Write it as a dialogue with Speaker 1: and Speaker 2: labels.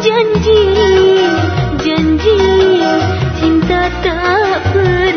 Speaker 1: janji janji cinta tak pernah